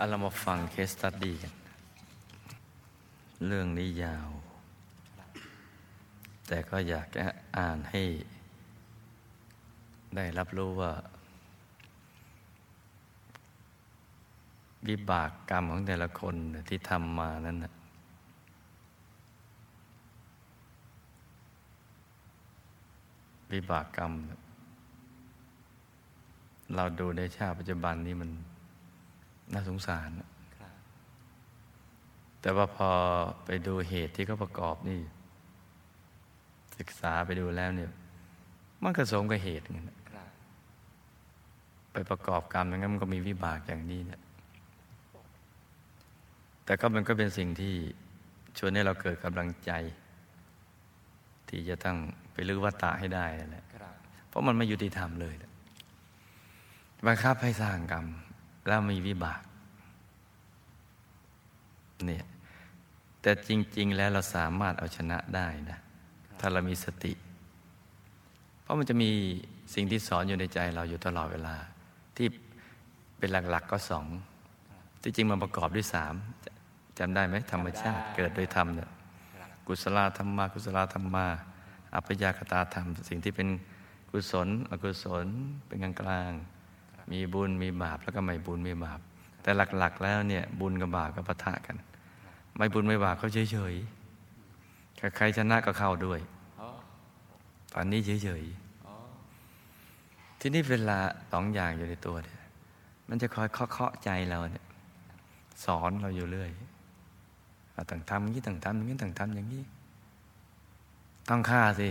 เอาเรามาฟังเคสตัดดี้กัน เรื่องนี้ยาว แต่ก็อยากจะอ่านให้ ได้รับรู้ว่า วิบากกรรมของแต่ละคนที่ทำมานั้นนะวิบากกรรม เราดูในชาติปัจจุบันนี้มัน น่าสงสาร แต่ว่าพอไปดูเหตุที่เขาประกอบนี่ ศึกษาไปดูแล้วเนี่ย มันก็สมกับเหตุเงี้ยไปประกอบกรรมอย่างนั้นมันก็มีวิบากอย่างนี้เนี่ย แต่ก็มันก็เป็นสิ่งที่ชวนให้เราเกิดกำลังใจ ที่จะต้องไปลื้อวัตตะให้ได้แหละเพราะมันไม่ยุติธรรมเลยบังคับให้สร้างกรรม แล้วมีวิบาก เนี่ยแต่จริง ๆ แล้วเราสามารถเอาชนะได้นะ ถ้าเรามีสติ เพราะมันจะมีสิ่งที่สอนอยู่ในใจเราอยู่ตลอดเวลา ที่เป็นหลัก ๆ ก็สอง ที่จริงมันประกอบด้วยสามจำได้ไหมธรรมชาติเกิดโดยธรรมเนี่ยกุศลธรรมมากุศลธรรมมาอัปยากตาธรรม สิ่งที่เป็นกุศล อกุศล เป็นกลางกลาง มีบุญมีบาปแล้วก็ไม่บุญไม่บาป แต่หลัก ๆ แล้วเนี่ยบุญกับบาปก็ปะทะกัน ไม่บุญไม่บาปเขาเฉยๆใครชนะก็เข้าด้วยตอนนี้เฉยๆที่นี่เวลาสองอย่างอยู่ในตัวเนี่ยมันจะคอยเคาะใจเราเนี่ย สอนเราอยู่เรื่อยต่างทำอย่างนี้ต่างทำอย่างนี้ต่างทำอย่างนี้ ต้องฆ่าสิ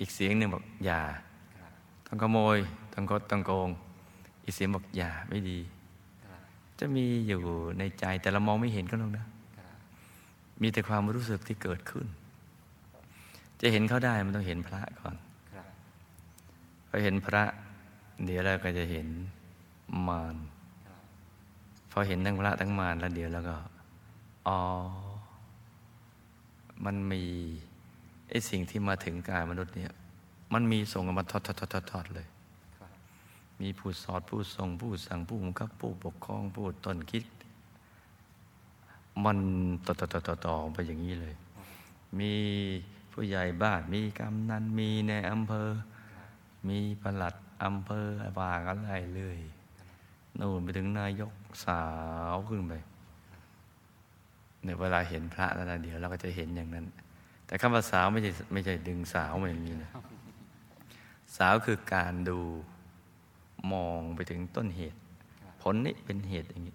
อีกเสียงหนึ่งบอกอย่า ต้องขโมย ต้องคดต้องโกง อีเสียงบอกอย่าไม่ดี จะมีอยู่ในใจแต่เรามองไม่เห็นก็ลงนะ มีแต่ความรู้สึกที่เกิดขึ้น จะเห็นเขาได้มันต้องเห็นพระก่อนพอเห็นพระ เดี๋ยวเราก็จะเห็นมารพอเห็นทั้งพระทั้งมารแล้วเดี๋ยวแล้วก็อ๋อมันมีไอ้สิ่งที่มาถึงกายมนุษย์เนี่ย มันมีส่งมาทอดทอดทอดทอดเลยมีผู้สอนผู้ทรงผู้สั่งผู้บังคับผู้ปกครองผู้ต้นคิด มันต่อต่อต่อต่อต่อไปอย่างนี้เลย มีผู้ใหญ่บ้านมีกำนันมีในอำเภอ มีประหลัดอำเภอว่ากันอะไรเลยนู่นไปถึงนายกสาวขึ้นไปเนี่ยเวลาเห็นพระแล้วเดี๋ยวเราก็จะเห็นอย่างนั้น แต่คำว่าสาวไม่ใช่ไม่ใช่ดึงสาวมาอย่างนี้นะสาวคือการดูมองไปถึงต้นเหตุ ผลนี้เป็นเหตุอย่างนี้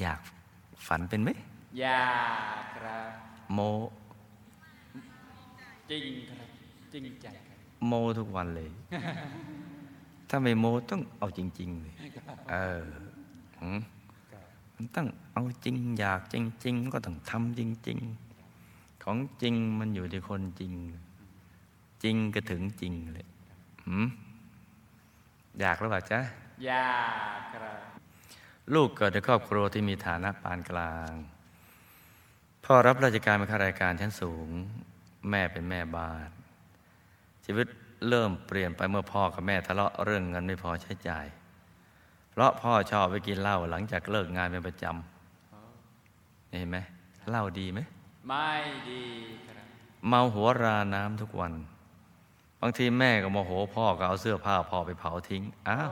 อยากฝันเป็นไหม อยากครับ โม จริงครับ จริงใจโมทุกวันเลย ถ้าไม่โมต้องเอาจริง ๆ เลย เออมันต้องเอาจริง อยากจริง ๆ ก็ต้องทำจริง ๆ ของจริงมันอยู่ที่คนจริง จริงก็ถึงจริงเลยอยากหรือเปล่าจ๊ะอยากครับ ลูกเกิดในครอบครัวที่มีฐานะปานกลาง พ่อรับราชการเป็นข้าราชการชั้นสูง แม่เป็นแม่บ้าน ชีวิตเริ่มเปลี่ยนไปเมื่อพ่อกับแม่ทะเลาะเรื่องเงินไม่พอใช้จ่ายเพราะพ่อชอบไปกินเหล้าหลังจากเลิกงานเป็นประจำเห็นไหมเหล้าดีไหมไม่ดีครับเมาหัวราน้ำทุกวัน บางทีแม่ก็โมโหพ่อก็เอาเสื้อผ้าพ่อไปเผาทิ้งอ้าว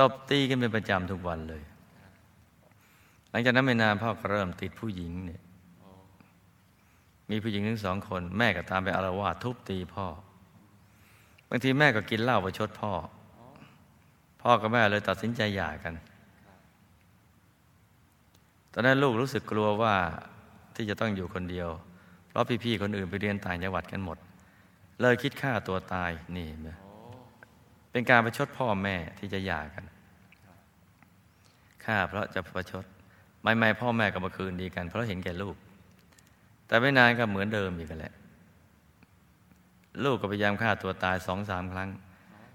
ตบตีกันเป็นประจำทุกวันเลย หลังจากนั้นไม่นานพ่อก็เริ่มติดผู้หญิงเนี่ยมีผู้หญิงทั้งสองคน แม่ก็ตามไปอารวาสทุบตีพ่อ บางทีแม่ก็กินเหล้าประชดพ่อ พ่อกับแม่เลยตัดสินใจหย่ากัน ตอนนั้นลูกรู้สึกกลัวว่าที่จะต้องอยู่คนเดียว เพราะพี่ๆคนอื่นไปเรียนต่างจังหวัดกันหมด เลยคิดฆ่าตัวตายนี่นะ เป็นการประชดพ่อแม่ที่จะหย่ากันฆ่าเพราะจะประชดไม่ไม่พ่อแม่ก็มาคืนดีกัน เพราะเห็นแก่ลูก แต่ไม่นานก็เหมือนเดิมอีกแหละ ลูกก็พยายามฆ่าตัวตายสองสามครั้ง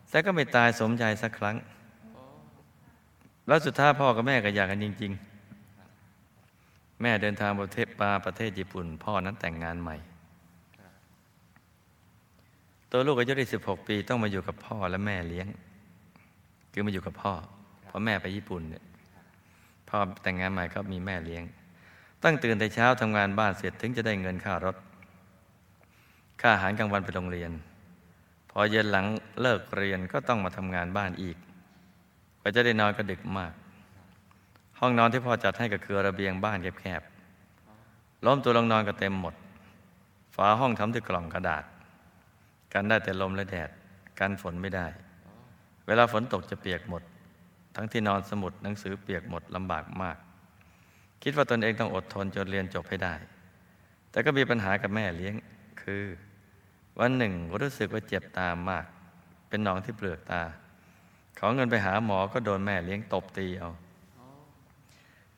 แต่ก็ไม่ตายสมใจสักครั้ง แล้วสุดท้ายพ่อกับแม่ก็อยากกันจริง ๆ แม่เดินทางประเทศปาประเทศญี่ปุ่น พ่อนั้นแต่งงานใหม่ ตัวลูกอายุได้สิบหกปีต้องมาอยู่กับพ่อและแม่เลี้ยง คือมาอยู่กับพ่อ เพราะแม่ไปญี่ปุ่นเนี่ยพ่อแต่งงานใหม่ก็มีแม่เลี้ยง ตั้งตื่นแต่เช้าทำงานบ้านเสร็จถึงจะได้เงินค่ารถ ค่าอาหารกลางวันไปโรงเรียน พอเย็นหลังเลิกเรียนก็ต้องมาทำงานบ้านอีกกว่าจะได้นอนก็ดึกมาก ห้องนอนที่พ่อจัดให้ก็คือระเบียงบ้านแคบๆล้อมตัวลงนอนก็เต็มหมด ฝาห้องทำด้วยกล่องกระดาษ กันได้แต่ลมและแดด กันฝนไม่ได้ เวลาฝนตกจะเปียกหมด ทั้งที่นอนสมุดหนังสือเปียกหมดลำบากมาก คิดว่าตนเองต้องอดทนจนเรียนจบให้ได้ แต่ก็มีปัญหากับแม่เลี้ยง คือ วันหนึ่งรู้สึกว่าเจ็บตามาก เป็นหนองที่เปลือกตา ขอเงินไปหาหมอก็โดนแม่เลี้ยงตบตีเอา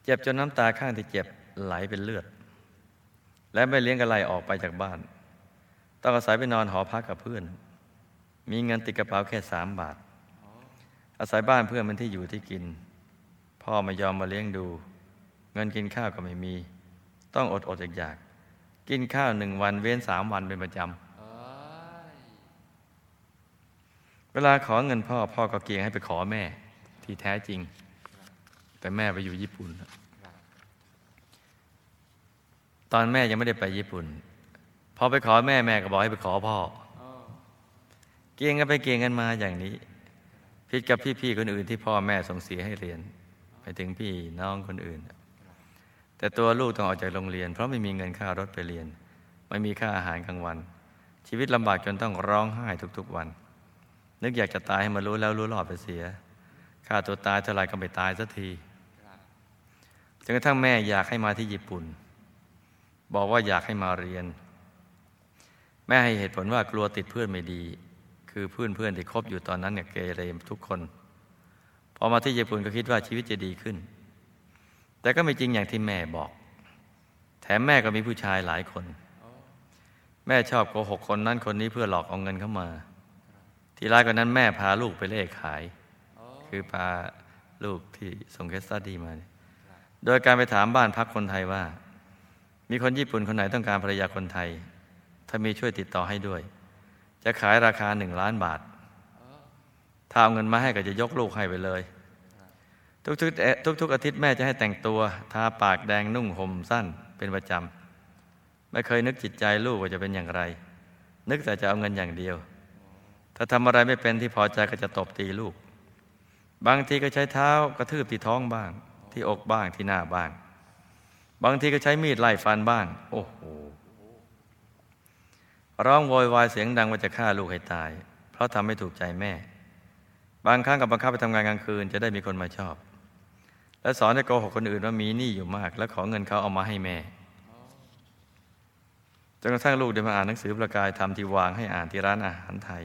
เจ็บจนน้ำตาข้างที่เจ็บไหลเป็นเลือด และแม่เลี้ยงก็ไล่ออกไปจากบ้าน ต้องอาศัยไปนอนหอพักกับเพื่อน มีเงินติดกระเป๋าแค่สามบาท อาศัยบ้านเพื่อนมันที่อยู่ที่กิน พ่อไม่ยอมมาเลี้ยงดู เงินกินข้าวก็ไม่มี ต้องอดอดอยากๆกินข้าวหนึ่งวันเว้นสามวันเป็นประจำเวลาขอเงินพ่อพ่อก็เกียงให้ไปขอแม่ ที่แท้จริง แต่แม่ไปอยู่ญี่ปุ่น ตอนแม่ยังไม่ได้ไปญี่ปุ่น อไปขอแม่แม่ก็บอกให้ไปขอพ่อเกียงกันไปเกียงกันมาอย่างนี้ผิดกับพี่ๆคนอื่นที่พ่อแม่ส่งเสียให้เรียน ไปถึงพี่น้องคนอื่น แต่ตัวลูกต้องออกจากโรงเรียน เพราะไม่มีเงินค่ารถไปเรียน ไม่มีค่าอาหารกลางวัน ชีวิตลำบากจนต้องร้องไห้ทุกๆวัน นึกอยากจะตายให้มารู้แล้วรู้รอดไปเสียค่าตัวตายเท่าไรก็ไม่ตายสักทีจนกระทั่งแม่อยากให้มาที่ญี่ปุ่น บอกว่าอยากให้มาเรียน ม่ให้เหตุผลว่ากลัวติดเพื่อนไม่ดี คือเพื่อนเพื่อนที่คบอยู่ตอนนั้นเนี่ยเกเรทุกคน พอมาที่ญี่ปุ่นก็คิดว่าชีวิตจะดีขึ้น แต่ก็ไม่จริงอย่างที่แม่บอก แถมแม่ก็มีผู้ชายหลายคน แม่ชอบโกหกคนนั้นคนนี้เพื่อหลอกเอาเงินเข้ามา ทีร้ายกว่านั้นแม่พาลูกไปเล่ขาย คือพาลูกที่ส่งเคสตัดดีมา โดยการไปถามบ้านพักคนไทยว่า มีคนญี่ปุ่นคนไหนต้องการภรรยาคนไทย ถ้ามีช่วยติดต่อให้ด้วย จะขายราคาหนึ่งล้านบาท ถ้าเอาเงินมาให้ก็จะยกลูกให้ไปเลย ทุกๆทุกๆอาทิตย์แม่จะให้แต่งตัว ทาปากแดงนุ่งห่มสั้นเป็นประจำ ไม่เคยนึกจิตใจลูกว่าจะเป็นอย่างไร นึกแต่จะเอาเงินอย่างเดียว ถ้าทำอะไรไม่เป็นที่พอใจก็จะตบตีลูก บางทีก็ใช้เท้ากระทืบที่ท้องบ้าง ที่อกบ้างที่หน้าบ้าง บางทีก็ใช้มีดไล่ฟันบ้าง โอ้ ร้องโวยวายเสียงดังว่าจะฆ่าลูกให้ตาย เพราะทำไม่ถูกใจแม่ บางครั้งกับบังคับไปทำงานกลางคืนจะได้มีคนมาชอบ และสอนให้โกหกคนอื่นว่ามีหนี้อยู่มาก แล้วขอเงินเขาเอามาให้แม่จนกระทั่งลูกได้มาอ่านหนังสือประกายธรรมที่วางให้อ่านที่ร้านอาหารไทย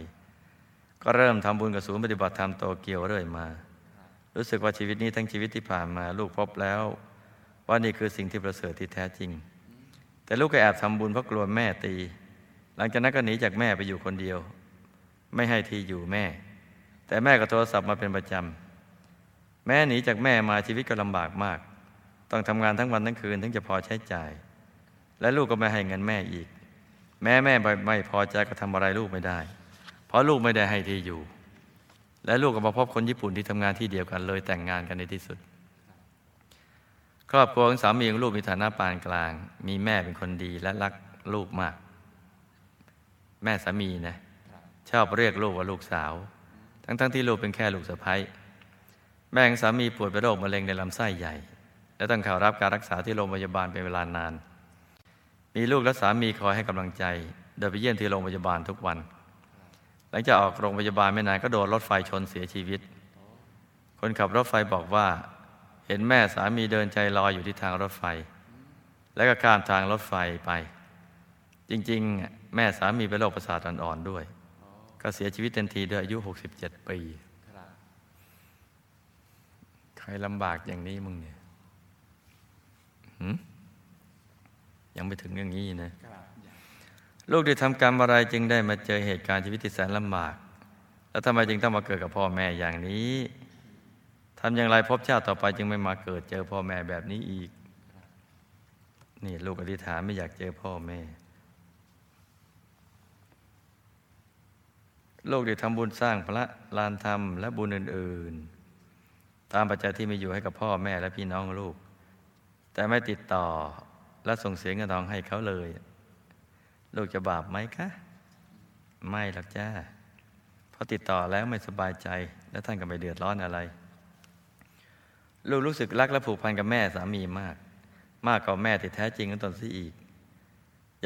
ก็เริ่มทำบุญกับศูนย์ปฏิบัติธรรมโตเกียวเรื่อยมา รู้สึกว่าชีวิตนี้ทั้งชีวิตที่ผ่านมา ลูกพบแล้ว ว่านี่คือสิ่งที่ประเสริฐที่แท้จริง แต่ลูกก็แอบทำบุญเพราะกลัวแม่ตี หลังจากนั้นก็หนีจากแม่ไปอยู่คนเดียว ไม่ให้ที่อยู่แม่ แต่แม่ก็โทรศัพท์มาเป็นประจำ แม่หนีจากแม่มาชีวิตก็ลำบากมาก ต้องทำงานทั้งวันทั้งคืนถึงจะพอใช้จ่าย และลูกก็ไม่ให้เงินแม่อีก แม่แม่ไม่พอใจก็ทำอะไรลูกไม่ได้ เพราะลูกไม่ได้ให้ที่อยู่ และลูกก็มาพบคนญี่ปุ่นที่ทำงานที่เดียวกันเลยแต่งงานกันในที่สุดครอบครัวของสามีของลูกมีฐานะปานกลาง มีแม่เป็นคนดีและรักลูกมาก แม่สามีนะชอบเรียกลูกว่าลูกสาว ทั้งๆทที่ลูกเป็นแค่ลูกสะใภ้แม่ของสามีป่วยเป็นโรคมะเร็งในลำไส้ใหญ่ และต้องเข้ารับการรักษาที่โรงพยาบาลเป็นเวลานาน มีลูกและสามีคอยให้กำลังใจเดินไปเยี่ยมที่โรงพยาบาลทุกวัน หลังจากออกโรงพยาบาลไม่นานก็โดนรถไฟชนเสียชีวิต คนขับรถไฟบอกว่า เห็นแม่สามีเดินใจลอยอยู่ที่ทางรถไฟ แล้วก็ข้ามทางรถไฟไป จริงๆ แม่สามีเป็นโรคประสาทอ่อนๆด้วย ก็เสียชีวิตทันทีด้วยอายุ 67 ปีใครลำบากอย่างนี้มึงเนี่ยยังไม่ถึงอย่างนี้นะลูกได้ทำกรรมอะไรจึงได้มาเจอเหตุการณ์ชีวิตที่แสนลำบาก แล้วทำไมจึงต้องมาเกิดกับพ่อแม่อย่างนี้ทำอย่างไรพบชาติต่อไปจึงไม่มาเกิดเจอพ่อแม่แบบนี้อีก นี่ลูกอธิษฐานไม่อยากเจอพ่อแม่ ลูกได้ทำบุญสร้างพระลานธรรมและบุญอื่น ๆ ตามปัจจัยที่มีอยู่ให้กับพ่อแม่และพี่น้องลูก แต่ไม่ติดต่อและส่งเสียเงินทองให้เขาเลย ลูกจะบาปไหมคะ ไม่หรอกจ้าเพราะติดต่อแล้วไม่สบายใจ และท่านก็ไม่เดือดร้อนอะไร ลูกรู้สึกรักและผูกพันกับแม่สามีมาก มากกว่าแม่ที่แท้จริงของตนซะอีก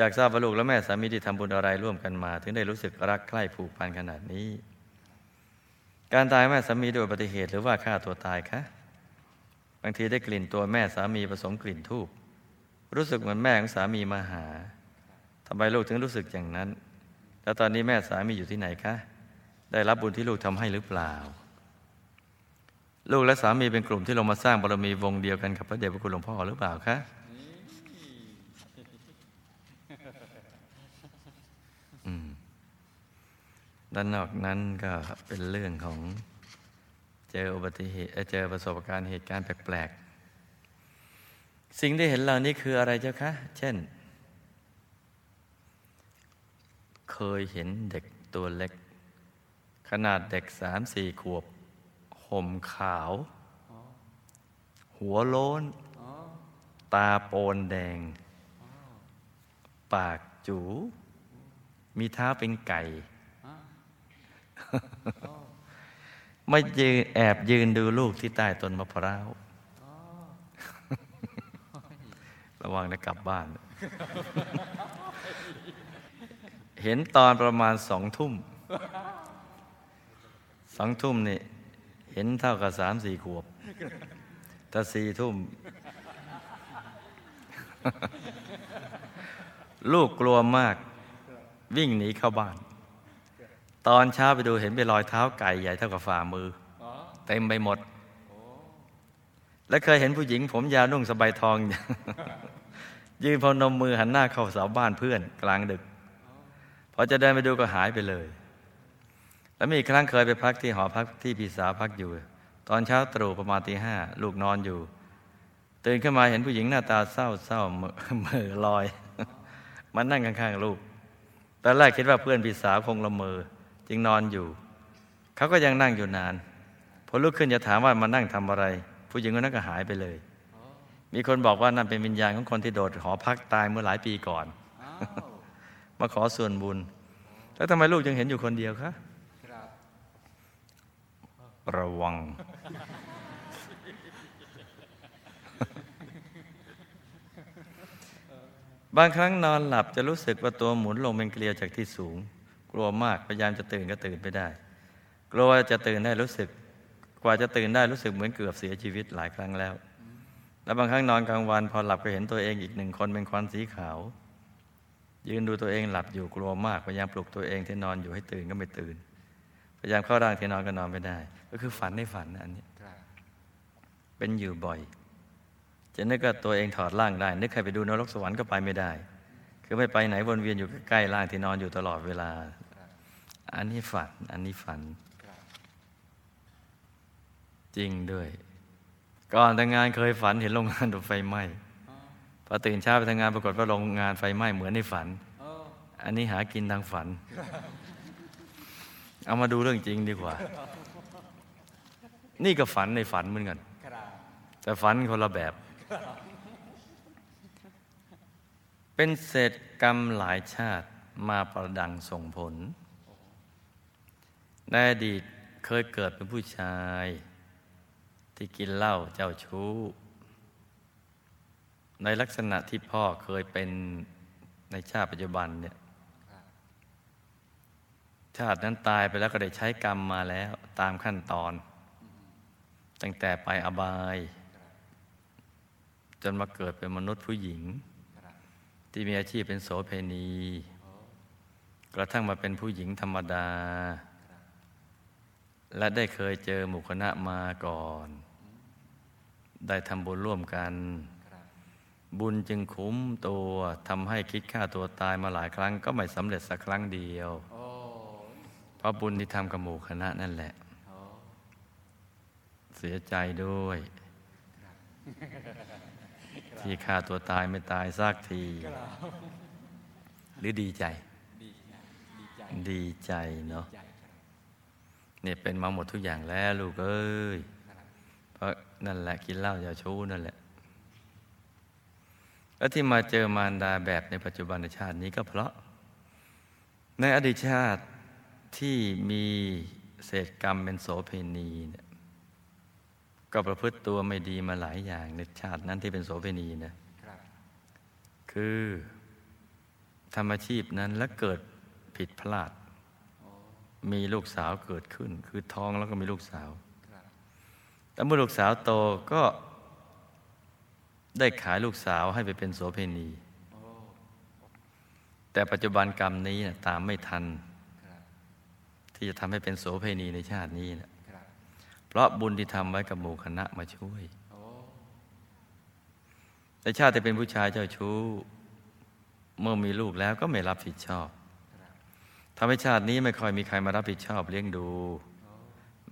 อยากทราบว่าลูกและแม่สามีที่ทำบุญอะไรร่วมกันมา ถึงได้รู้สึกรักใคร่ผูกพันขนาดนี้ การตายแม่สามีโดยอุบัติเหตุหรือว่าฆ่าตัวตายคะบางทีได้กลิ่นตัวแม่สามีผสมกลิ่นทูบรู้สึกเหมือนแม่ของสามีมาหาทำไมลูกถึงรู้สึกอย่างนั้น แล้วตอนนี้แม่สามีอยู่ที่ไหนคะ ได้รับบุญที่ลูกทำให้หรือเปล่า ลูกและสามีเป็นกลุ่มที่ลงมาสร้างบารมีวงเดียวกันกับพระเดชพระคุณหลวงพ่อหรือเปล่าคะอืม ด้านนอกนั้นก็เป็นเรื่องของเจออุบัติเหตุเจอประสบการณ์เหตุการณ์แปลกๆ สิ่งที่เห็นเหล่านี้คืออะไรเจ้าคะ เช่น เคยเห็นเด็กตัวเล็ก ขนาดเด็กสามสี่ขวบห่มขาว หัวโล้น ตาโปนแดง ปากจู มีเท้าเป็นไก่ ไม่ยืนแอบยืนดูลูกที่ใต้ต้นมะพร้าวระวังนะกลับบ้าน เห็นตอนประมาณสองทุ่ม สองทุ่มนี่ เห็นเท่ากับสามสี่ขวบแต่สี่ทุ่ม ลูกกลัวมาก วิ่งหนีเข้าบ้าน ตอนเช้าไปดูเห็นเป็นรอยเท้าไก่ใหญ่เท่ากับฝ่ามือเต็มไปหมด และเคยเห็นผู้หญิง ผมยาวนุ่งสบายทอง ยืนพนมมือหันหน้าเข้าเสาบ้านเพื่อน กลางดึก พอจะเดินไปดูก็หายไปเลย แล้วมีอีกครั้งเคยไปพักที่หอพักที่พี่สาวพักอยู่ ตอนเช้าตรู่ประมาณตีห้าลูกนอนอยู่ ตื่นขึ้นมาเห็นผู้หญิงหน้าตาเศร้าเศร้าเหม่อลอย มันนั่งข้างๆลูกตอนแรกคิดว่าเพื่อนพี่สาวคงละเมอ จึงนอนอยู่ เขาก็ยังนั่งอยู่นานพอลุกขึ้นจะถามว่ามานั่งทำอะไร ผู้หญิงคนนั้นก็หายไปเลย มีคนบอกว่านั่นเป็นวิญญาณของคนที่โดดหอพักตายเมื่อหลายปีก่อน มาขอส่วนบุญ แล้วทำไมลูกจึงเห็นอยู่คนเดียวคะระวัง บางครั้งนอนหลับจะรู้สึกว่าตัวหมุนลงเป็นเกลียวจากที่สูง กลัวมากพยายามจะตื่นก็ตื่นไม่ได้ กลัวจะตื่นได้รู้สึก กว่าจะตื่นได้รู้สึกเหมือนเกือบเสียชีวิตหลายครั้งแล้ว แล้วบางครั้งนอนกลางวันพอหลับก็เห็นตัวเองอีกหนึ่งคนเป็นควันสีขาว ยืนดูตัวเองหลับอยู่กลัวมากพยายามปลุกตัวเองที่นอนอยู่ให้ตื่นก็ไม่ตื่น พยายามเข้าร่างที่นอนก็นอนไม่ได้ ก็คือฝันในฝันนะอันนี้ครับเป็นอยู่บ่อย จะนึกว่าตัวเองถอดร่างได้นึกใครไปดูนรกสวรรค์ก็ไปไม่ได้ คือไม่ไปไหนวนเวียนอยู่ใกล้ๆร่างที่นอนอยู่ตลอดเวลา อันนี้ฝัน อันนี้ฝัน จริงด้วย ก่อนแต่งงานเคยฝันเห็นโรงงานถูกไฟไหม้พอตื่นเช้าไปทำงานปรากฏว่าโรงงานไฟไหม้เหมือนในฝัน อันนี้หากินทางฝัน เอามาดูเรื่องจริงดีกว่า นี่ก็ฝันในฝันเหมือนกันแต่ฝันคนละแบบ เป็นเศษกรรมหลายชาติมาประดังส่งผล ในอดีตเคยเกิดเป็นผู้ชาย ที่กินเหล้าเจ้าชู้ ในลักษณะที่พ่อเคยเป็นในชาติปัจจุบันเนี่ยชาตินั้นตายไปแล้วก็ได้ใช้กรรมมาแล้วตามขั้นตอน ตั้งแต่ไปอบาย จนมาเกิดเป็นมนุษย์ผู้หญิง ที่มีอาชีพเป็นโสเพณี กระทั่งมาเป็นผู้หญิงธรรมดา และได้เคยเจอหมู่คณะมาก่อน ได้ทำบุญร่วมกัน บุญจึงคุ้มตัวทำให้คิดฆ่าตัวตายมาหลายครั้ง ก็ไม่สำเร็จสักครั้งเดียว เพราะบุญที่ทำกับหมู่คณะนั่นแหละ เสียใจด้วย ที่ฆ่าตัวตายไม่ตายสักทีครับหรือดีใจดีนะดีใจ ดีใจเนาะใจครับเนี่ยเป็นมาหมดทุกอย่างแล้วลูกเอ้ยครับเพราะนั่นแหละกินเหล้าเจ้าชู้นั่นแหละ แล้วที่มาเจอมารดาแบบในปัจจุบันชาตินี้ก็เพราะ ในอดีตชาติที่มีเศษกรรมเป็นโสเพณีเนี่ย ก็ประพฤติตัวไม่ดีมาหลายอย่างในชาตินั้นที่เป็นโสเพณีนะคือทำอาชีพนั้นแล้วเกิดผิดพลาด มีลูกสาวเกิดขึ้น คือท้องแล้วก็มีลูกสาวแต่เมื่อลูกสาวโตก็ได้ขายลูกสาวให้ไปเป็นโสเพณี แต่ปัจจุบันกรรมนี้นะตามไม่ทัน ที่จะทำให้เป็นโสเพณีในชาตินี้นะ เพราะบุญที่ทำไว้กับหมู่คณะมาช่วยในชาติที่เป็นผู้ชายเจ้าชู้ เมื่อมีลูกแล้วก็ไม่รับผิดชอบทำให้ชาตินี้ไม่ค่อยมีใครมารับผิดชอบเลี้ยงดู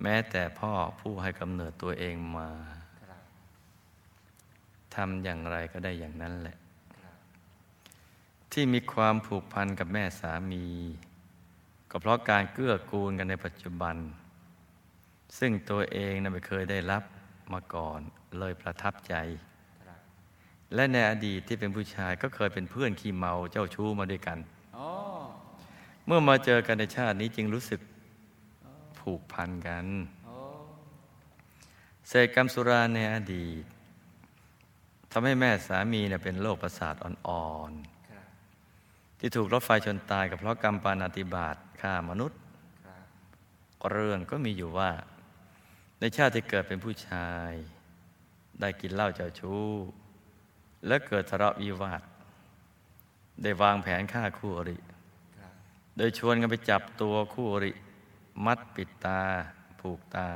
แม้แต่พ่อผู้ให้กำเนิดตัวเองมาทำอย่างไรก็ได้อย่างนั้นแหละ ที่มีความผูกพันกับแม่สามี ก็เพราะการเกื้อกูลกันในปัจจุบัน ซึ่งตัวเองนั้นไม่เคยได้รับมาก่อนเลยประทับใจ และในอดีตที่เป็นผู้ชายก็เคยเป็นเพื่อนขี้เมาเจ้าชู้มาด้วยกัน เมื่อมาเจอกันในชาตินี้จึงรู้สึกผูกพันกันเศษกรรมสุราในอดีตทำให้แม่สามีเนี่ยเป็นโรคประสาทอ่อนๆที่ถูกรถไฟชนตายกับเพราะกรรมปานาติบาตฆ่ามนุษย์ เรื่องก็มีอยู่ว่า ในชาติที่เกิดเป็นผู้ชาย ได้กินเหล้าเจ้าชู้ และเกิดทะเลาะวิวาท ได้วางแผนฆ่าคู่อริ โดยชวนกันไปจับตัวคู่อริ มัดปิดตา ผูกตา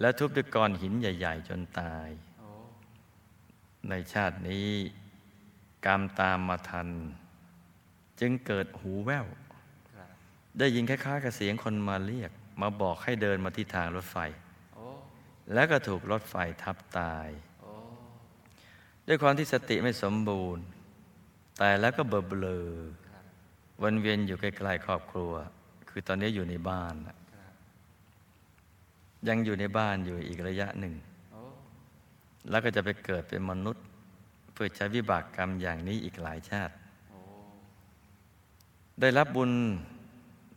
และทุบด้วยก้อนหินใหญ่ ๆ จนตาย ในชาตินี้กรรมตามมาทัน จึงเกิดหูแว่ว ได้ยินคล้ายๆกับเสียงคนมาเรียกมาบอกให้เดินมาที่ทางรถไฟ แล้วก็ถูกรถไฟทับตาย ด้วยความที่สติไม่สมบูรณ์ แต่แล้วก็เบลเบลอวนเวียนอยู่ใกล้ๆครอบครัว คือตอนนี้อยู่ในบ้าน ยังอยู่ในบ้านอยู่อีกระยะหนึ่ง แล้วก็จะไปเกิดเป็นมนุษย์ เพื่อใช้วิบากกรรมอย่างนี้อีกหลายชาติ ได้รับบุญ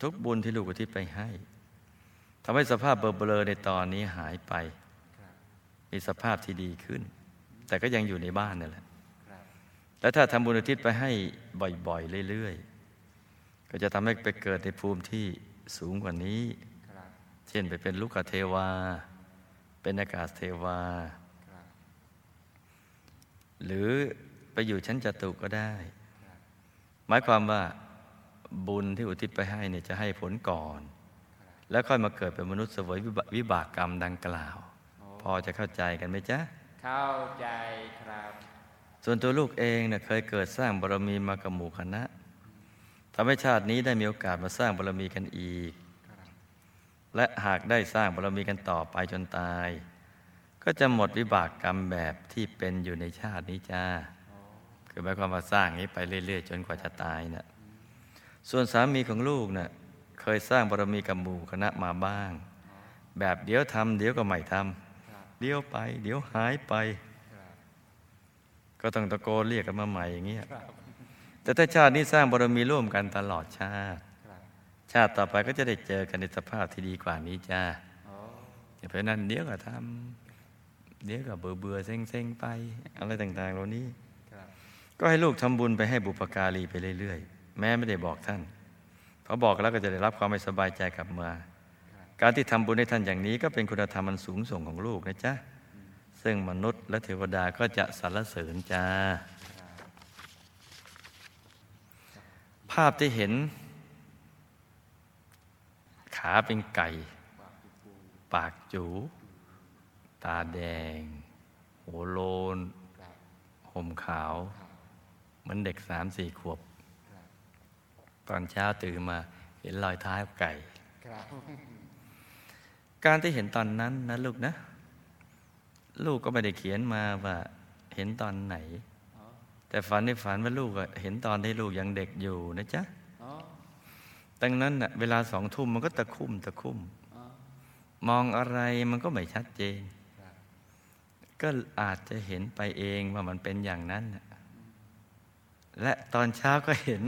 ทุกบุญที่ลูกอุทิศไปให้ ทำให้สภาพเบลอในตอนนี้หายไป มีสภาพที่ดีขึ้น แต่ก็ยังอยู่ในบ้านนั่นแหละและถ้าทำบุญอุทิศไปให้บ่อย ๆ เรื่อย ๆ ก็จะทำให้ไปเกิดในภูมิที่สูงกว่านี้ เช่นไปเป็นลูกเทวา เป็นอากาศเทวา หรือไปอยู่ชั้นจตุก็ได้ หมายความว่าบุญที่อุทิศไปให้เนี่ยจะให้ผลก่อน แล้วค่อยมาเกิดเป็นมนุษย์สวยวิบากกรรมดังกล่าว พอจะเข้าใจกันไหมจ๊ะ เข้าใจครับ ส่วนตัวลูกเองเนี่ยเคยเกิดสร้างบารมีมากับหมู่คณะทำให้ชาตินี้ได้มีโอกาสมาสร้างบารมีกันอีก และหากได้สร้างบารมีกันต่อไปจนตาย ก็จะหมดวิบากกรรมแบบที่เป็นอยู่ในชาตินี้จ้าคือหมายความว่าสร้างนี้ไปเรื่อย ๆ จนกว่าจะตายนะ่ะส่วนสามีของลูกนะ่ะ เคยสร้างบารมีกับหมู่คณะมาบ้าง แบบเดี๋ยวทำเดี๋ยวก็ไม่ทำเดี๋ยวไป เดี๋ยวหายไป ก็ต้องตะโกนเรียกกันมาใหม่อย่างเงี้ยแต่ถ้าชาตินี้สร้างบารมีร่วมกันตลอดชาติ ชาติต่อไปก็จะได้เจอกันในสภาพที่ดีกว่านี้จ้าเพราะนั้นเดี๋ยวก็ทำเดี๋ยวก็เบื่อเบื่อเซ็งเซ็งไป อะไรต่างๆเหล่านี้ ก็ให้ลูกทำบุญไปให้บุปการีไปเรื่อยๆ แม้ไม่ได้บอกท่านเพราะบอกแล้วก็จะได้รับความไม่สบายใจกลับมา การที่ทำบุญให้ท่านอย่างนี้ ก็เป็นคุณธรรมอันสูงส่งของลูกนะจ๊ะ ซึ่งมนุษย์และเทวดาก็จะสรรเสริญจ้า ภาพที่เห็น ขาเป็นไก่ ปากจู ตาแดง หัวโลน ห่มขาว เหมือนเด็กสามสี่ขวบ ตอนเช้าตื่นมาเห็นรอยเท้าไก่การที่เห็นตอนนั้นนะลูกนะ ลูกก็ไม่ได้เขียนมาว่าเห็นตอนไหน แต่ฝันในฝันว่าลูกเห็นตอนที่ลูกยังเด็กอยู่นะจ๊ะดังนั้นน่ะเวลาสองทุ่มมันก็ตะคุ่มตะคุ่ม มองอะไรมันก็ไม่ชัดเจน ก็อาจจะเห็นไปเองว่ามันเป็นอย่างนั้นน่ะและตอนเช้าก็เห็น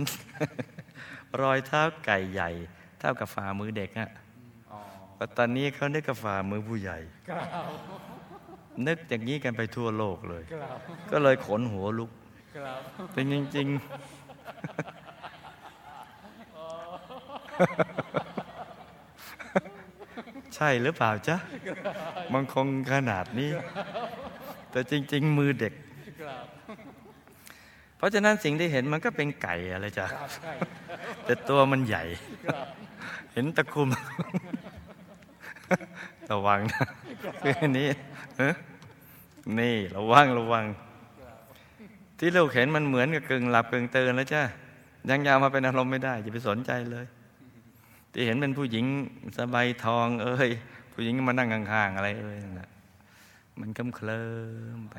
รอยเท้าไก่ใหญ่ เท่ากับฝ่ามือเด็กอะอ๋อแต่ตอนนี้เขานึกกับฝ่ามือผู้ใหญ่ครับนึกอย่างนี้กันไปทั่วโลกเลยครับก็เลยขนหัวลุกครับเป็นจริง ๆ ใช่หรือเปล่าจ๊ะ มันคงขนาดนี้ แต่จริง ๆ มือเด็กครับ เพราะฉะนั้นสิ่งที่เห็นมันก็เป็นไก่อะไรจ๊ะครับใช่แต่ตัวมันใหญ่ครับเห็นตะคุมระวังนะคืออันนี้เอ้อนี่ระวังระวัง ที่ลูกเห็นมันเหมือนกับกึ่งหลับกึ่งตื่นแล้วจ้ะยังยาวมาเป็นอารมณ์ไม่ได้อย่าไปสนใจเลย ที่เห็นเป็นผู้หญิงสบายทอง เอ้ยผู้หญิงมานั่งข้างๆอะไรเอ้ยนั่นแหละมันกำเคลิ้มไป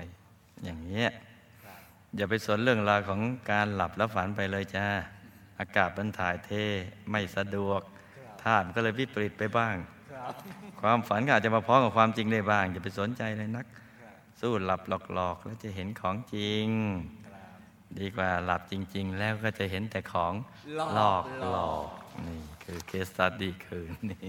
อย่างเงี้ย อย่าไปสนเรื่องราวของการหลับแล้วฝันไปเลยจ้า อากาศมันถ่ายเทไม่สะดวกธาตุมันก็เลยวิปริตไปบ้าง ความฝันก็อาจจะมาพร้อมกับความจริงได้บ้าง อย่าไปสนใจเลยนัก สู้หลับหลอกๆ แล้วจะเห็นของจริง ดีกว่าหลับจริง ๆ แล้วก็จะเห็นแต่ของหลอกหลอกนี่คือเคสตัดดี้คืนนี้